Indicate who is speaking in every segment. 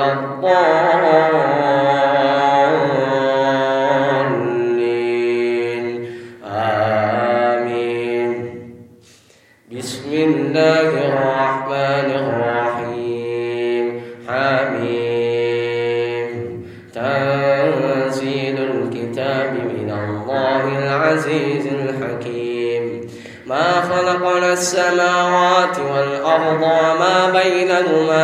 Speaker 1: الضالين آمين بسم الله الرحمن الرحيم حميم تنزيل الكتاب من الله العزيز الحكيم ما خلقنا السماوات والأرض وما بينهما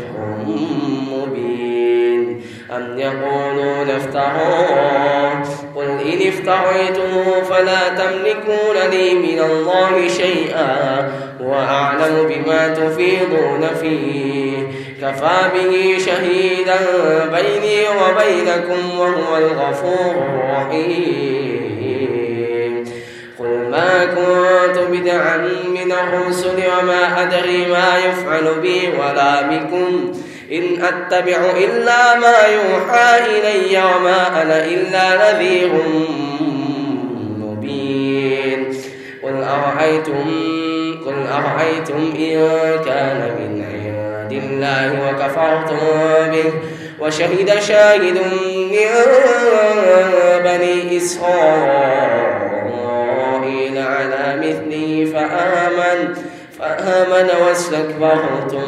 Speaker 1: أم يقولون افتراه قل إن افتريته فلا تملكون لي من الله شيئا وأعلم بما تفيضون فيه كفى به شهيدا بيني وبينكم وهو الغفور الرحيم قل ما كنت بدعا من الرسل وما أدري ما يفعل بي ولا بكم إن أتبع إلا ما يوحى إلي وما أنا إلا نذير مبين قل أرأيتم قل أرأيتم إن كان من عند الله وكفرتم به وشهد شاهد من بني إسرائيل على مثله فآمن فآمن واستكبرتم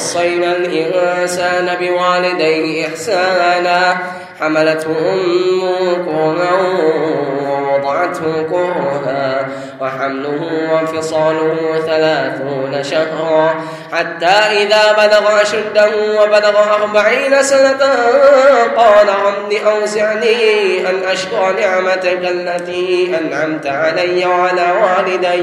Speaker 1: ووصينا الإنسان بوالديه إحسانا حملته أمه كرها ووضعته كرها وحمله وانفصاله ثلاثون شهرا حتى إذا بلغ أشده وبلغ أربعين سنة قال رب أوزعني أن أشكر نعمتك التي أنعمت علي وعلى والدي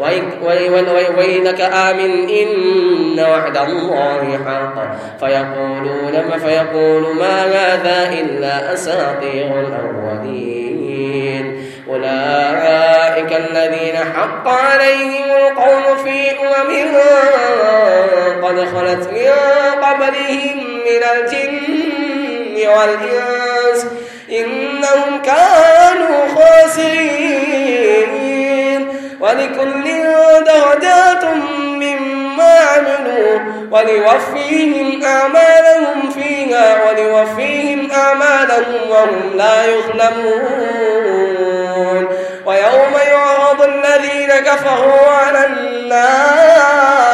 Speaker 1: ويلك آمن إن وعد الله حق فيقولون ما فيقول ما هذا إلا أساطير الأولين أولئك الذين حق عليهم القوم في أمم قد خلت من قبلهم من الجن والإنس إنهم كانوا خاسرين ولكل درجات مما عملوا ولوفيهم أعمالهم فيها ولوفيهم أعمالهم وهم لا يظلمون ويوم يعرض الذين كفروا على النار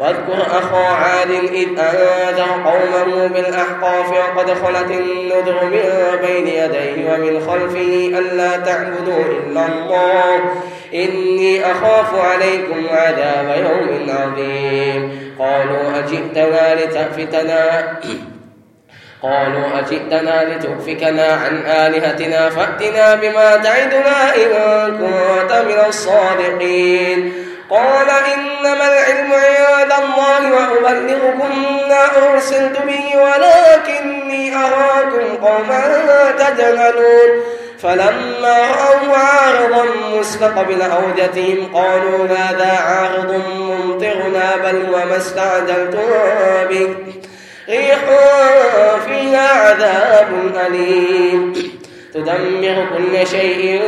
Speaker 1: واذكر أخا عاد إذ أنذر قومه بالأحقاف وقد خلت النذر من بين يديه ومن خلفه ألا تعبدوا إلا الله إني أخاف عليكم عذاب يوم عظيم قالوا أجئتنا لتأفتنا قالوا أجئتنا لتؤفكنا عن آلهتنا فأتنا بما تعدنا إن كنت من الصادقين قال إنما العلم عند أرسلت به ولكني أراكم قوما تجهلون فلما رأوا عارضا مستقبل أودتهم قالوا هذا عارض ممطرنا بل وما استعجلتم به ريح فيها عذاب أليم تدمر كل شيء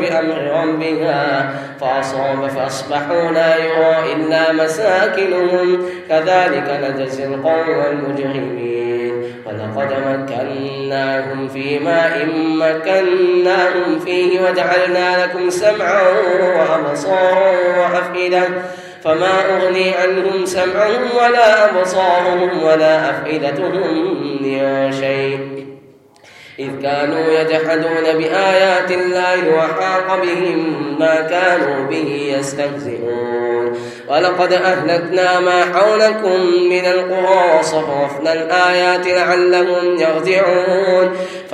Speaker 1: بأمر ربها فأصاب فأصبحوا لا يرى إلا مساكنهم كذلك نجزي القوم المجرمين ولقد مكناهم في ماء مكناهم فيه وجعلنا لكم سمعا وأبصارا وأفئدة فما أغني عنهم سمعهم ولا أبصارهم ولا أفئدتهم من شيء إذ كانوا يجحدون بآيات الله وحاق بهم ما كانوا به يستهزئون ولقد أهلكنا ما حولكم من القرى صرفنا الآيات لعلهم يرجعون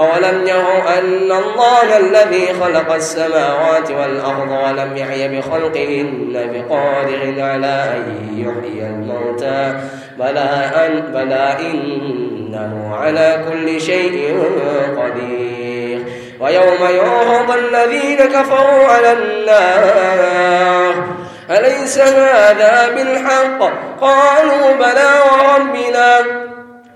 Speaker 1: أولم يروا أن الله الذي خلق السماوات والأرض ولم يحي بخلقهن بقادر على أن يحيي الموتى بلى, أن بلى إنه على كل شيء قدير ويوم يعرض الذين كفروا على النار أليس هذا بالحق قالوا بلى وربنا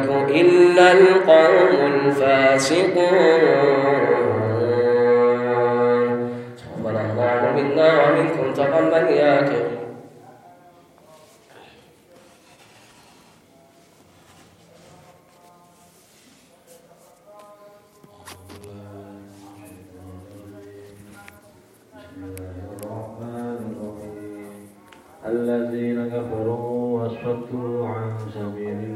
Speaker 1: الملك إلا القوم الفاسقون ربنا الله منا ومنكم تقبل يا كريم الذين كفروا وصدوا عن سبيل